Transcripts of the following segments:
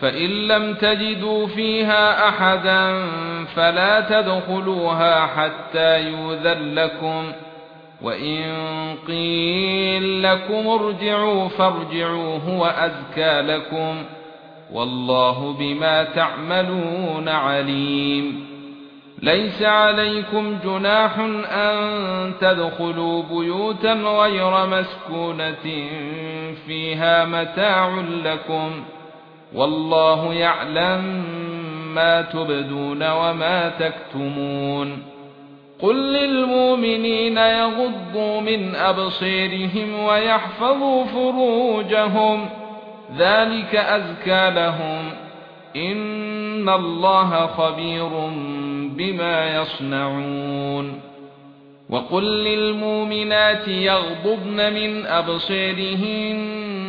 فَإِن لَّمْ تَجِدُوا فِيهَا أَحَدًا فَلَا تَدْخُلُوهَا حَتَّى يُؤْذَنَ لَكُمْ. وَإِن قِيلَ لَكُمْ ارْجِعُوا فَارْجِعُوا هُوَ أَزْكَى لَكُمْ. وَاللَّهُ بِمَا تَعْمَلُونَ عَلِيمٌ. لَيْسَ عَلَيْكُمْ جُنَاحٌ أَن تَدْخُلُوا بُيُوتًا غَيْرَ مَسْكُونَةٍ فِيهَا مَتَاعٌ لَكُمْ. والله يعلم ما تبدون وما تكتمون. قل للمؤمنين يغضوا من أبصيرهم ويحفظوا فروجهم. ذلك أزكى لهم. إن الله خبير بما يصنعون. وقل للمؤمنات يغضضن من أبصيرهن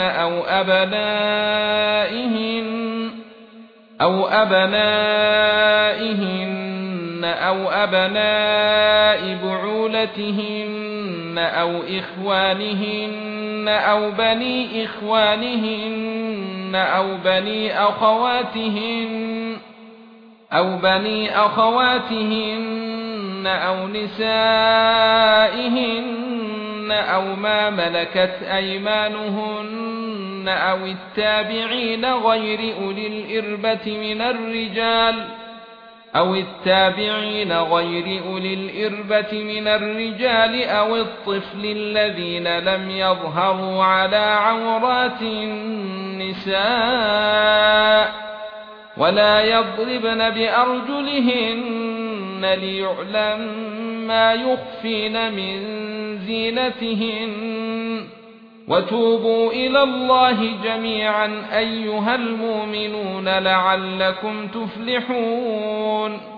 أو أبنائهن أو أبنائهن أو أبناء بعولتهن أو إخوانهن أو بني إخوانهن أو بني أخواتهن أو بني أخواتهن أو نسائهن أو ما ملكت أيمانهن أو التابعين غير أولي الإربة من الرجال أو التابعين غير أولي الإربة من الرجال أو الطفل الذين لم يظهروا على عورات النساء ولا يضربن بارجلهن ليعلم ما يخفين من زينتهن. وتوبوا إلى الله جميعا أيها المؤمنون لعلكم تفلحون.